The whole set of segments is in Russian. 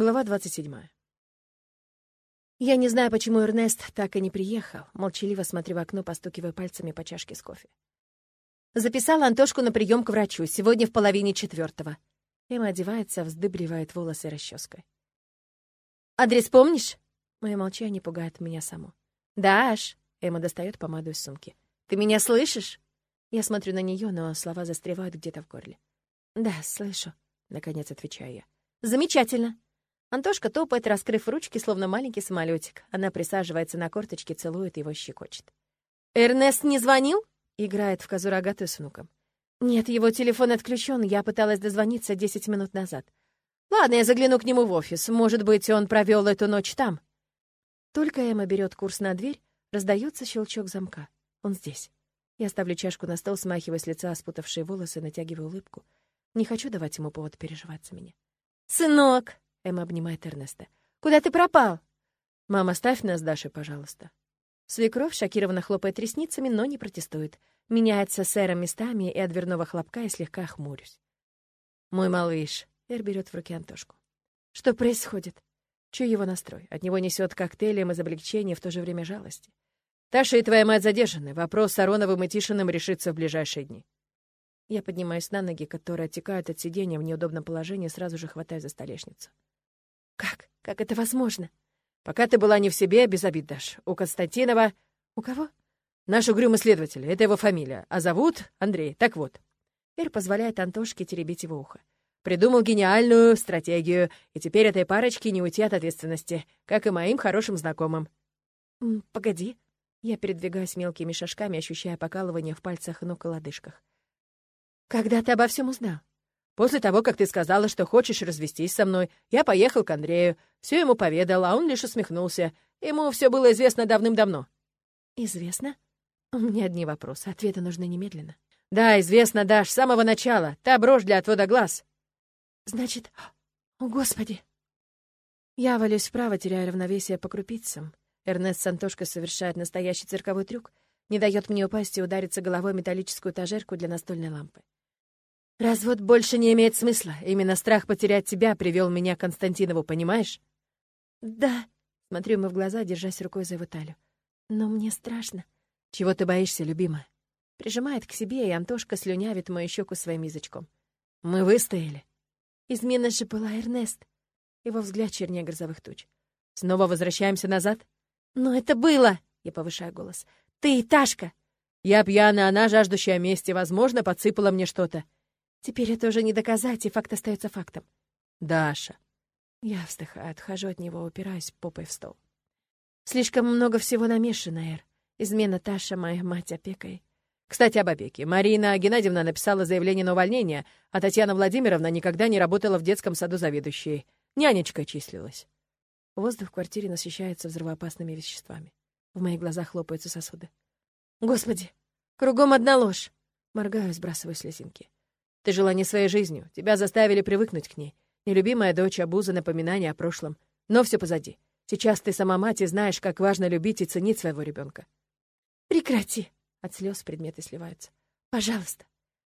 Глава 27. Я не знаю, почему Эрнест так и не приехал, молчаливо смотря в окно, постукивая пальцами по чашке с кофе. Записала Антошку на прием к врачу, сегодня в половине четвертого. Эмма одевается, вздыбливает волосы расческой. «Адрес помнишь?» Мое молчание пугает меня само. «Даш!» — Эмма достает помаду из сумки. «Ты меня слышишь?» Я смотрю на нее, но слова застревают где-то в горле. «Да, слышу», — наконец отвечаю я. «Замечательно!» Антошка топает, раскрыв ручки, словно маленький самолетик. Она присаживается на корточки, целует его, щекочет. «Эрнест не звонил?» — играет в козу рогатую с внуком. «Нет, его телефон отключен. Я пыталась дозвониться десять минут назад. Ладно, я загляну к нему в офис. Может быть, он провел эту ночь там». Только Эмма берет курс на дверь, раздается щелчок замка. Он здесь. Я ставлю чашку на стол, смахивая с лица спутавшие волосы, натягиваю улыбку. Не хочу давать ему повод переживать за меня. «Сынок!» Эмма обнимает Эрнеста. «Куда ты пропал?» «Мама, ставь нас Дашей, пожалуйста». Свекровь шокированно хлопает ресницами, но не протестует. Меняется с местами и от дверного хлопка и слегка хмурюсь. «Мой малыш», — Эр берет в руки Антошку. «Что происходит?» Чуй его настрой. От него несет коктейлем из облегчения в то же время жалости. «Таша и твоя мать задержаны. Вопрос с Ароновым и Тишиным решится в ближайшие дни». Я поднимаюсь на ноги, которые оттекают от сидения в неудобном положении, сразу же хватая за столешницу. «Как? Как это возможно?» «Пока ты была не в себе, без обид дашь. У Константинова...» «У кого?» «Наш угрюмый следователь. Это его фамилия. А зовут Андрей. Так вот». Эр позволяет Антошке теребить его ухо. Придумал гениальную стратегию, и теперь этой парочке не уйти от ответственности, как и моим хорошим знакомым. «Погоди». Я передвигаюсь мелкими шажками, ощущая покалывание в пальцах ног и лодыжках. «Когда ты обо всем узнал?» После того, как ты сказала, что хочешь развестись со мной, я поехал к Андрею, все ему поведал, а он лишь усмехнулся. Ему все было известно давным-давно». «Известно? У меня одни вопросы, ответы нужны немедленно». «Да, известно, Даш, с самого начала. Та брошь для отвода глаз». «Значит... О, Господи!» Я валюсь вправо, теряя равновесие по крупицам. Эрнест Сантошко совершает настоящий цирковой трюк, не дает мне упасть и удариться головой металлическую этажерку для настольной лампы. Развод больше не имеет смысла. Именно страх потерять тебя привел меня к Константинову, понимаешь? Да. Смотрю ему в глаза, держась рукой за его талию. Но мне страшно. Чего ты боишься, любимая? Прижимает к себе, и Антошка слюнявит мою щеку своим язычком. Мы выстояли. Измена же была Эрнест. Его взгляд чернее грозовых туч. Снова возвращаемся назад? Но это было, я повышаю голос. Ты и Ташка. Я пьяная, она жаждущая мести, возможно, подсыпала мне что-то. Теперь это уже не доказать, и факт остается фактом. Даша. Я вздыхаю, отхожу от него, упираюсь попой в стол. Слишком много всего намешано, Эр. Измена Таша, моя мать опекой. Кстати, об опеке. Марина Геннадьевна написала заявление на увольнение, а Татьяна Владимировна никогда не работала в детском саду заведующей. Нянечкой числилась. Воздух в квартире насыщается взрывоопасными веществами. В моих глазах хлопаются сосуды. Господи, кругом одна ложь. Моргаю, сбрасываю слезинки. Ты жила не своей жизнью, тебя заставили привыкнуть к ней. Нелюбимая дочь, обуза, напоминание о прошлом. Но все позади. Сейчас ты сама мать и знаешь, как важно любить и ценить своего ребенка. Прекрати. От слез предметы сливаются. Пожалуйста.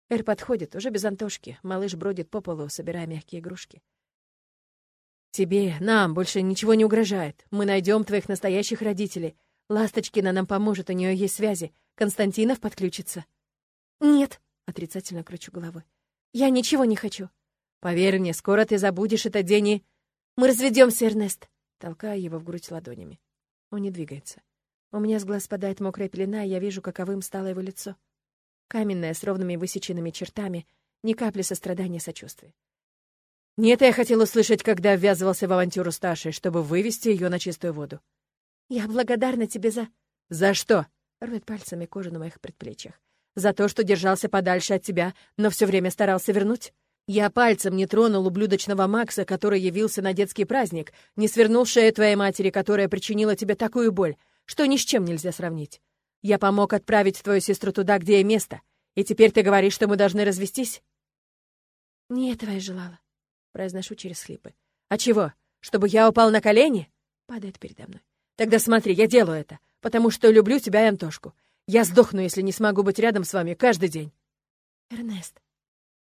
Эр подходит, уже без Антошки. Малыш бродит по полу, собирая мягкие игрушки. Тебе, нам больше ничего не угрожает. Мы найдем твоих настоящих родителей. Ласточкина нам поможет, у нее есть связи. Константинов подключится. Нет, отрицательно кручу головой. Я ничего не хочу. Поверь мне, скоро ты забудешь этот день и... Мы разведемся, Эрнест. Толкаю его в грудь ладонями. Он не двигается. У меня с глаз спадает мокрая пелена, и я вижу, каковым стало его лицо. Каменное, с ровными высеченными чертами, ни капли сострадания сочувствия. Не это я хотел услышать, когда ввязывался в авантюру с Ташей, чтобы вывести ее на чистую воду. Я благодарна тебе за... За что? Рвет пальцами кожу на моих предплечьях. За то, что держался подальше от тебя, но все время старался вернуть? Я пальцем не тронул ублюдочного Макса, который явился на детский праздник, не свернул шею твоей матери, которая причинила тебе такую боль, что ни с чем нельзя сравнить. Я помог отправить твою сестру туда, где ей место, и теперь ты говоришь, что мы должны развестись?» «Не этого я желала», — произношу через хлипы. «А чего? Чтобы я упал на колени?» — падает передо мной. «Тогда смотри, я делаю это, потому что люблю тебя и Антошку. Я сдохну, если не смогу быть рядом с вами каждый день. Эрнест.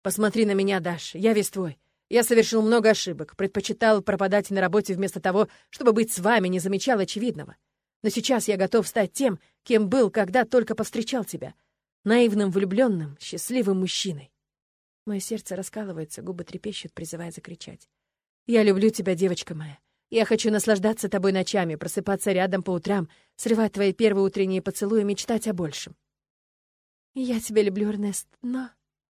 Посмотри на меня, Даш, я весь твой. Я совершил много ошибок, предпочитал пропадать на работе вместо того, чтобы быть с вами, не замечал очевидного. Но сейчас я готов стать тем, кем был, когда только повстречал тебя. Наивным, влюбленным, счастливым мужчиной. Мое сердце раскалывается, губы трепещут, призывая закричать. «Я люблю тебя, девочка моя. Я хочу наслаждаться тобой ночами, просыпаться рядом по утрам, срывать твои первые утренние поцелуи, мечтать о большем». «Я тебя люблю, Эрнест, но...»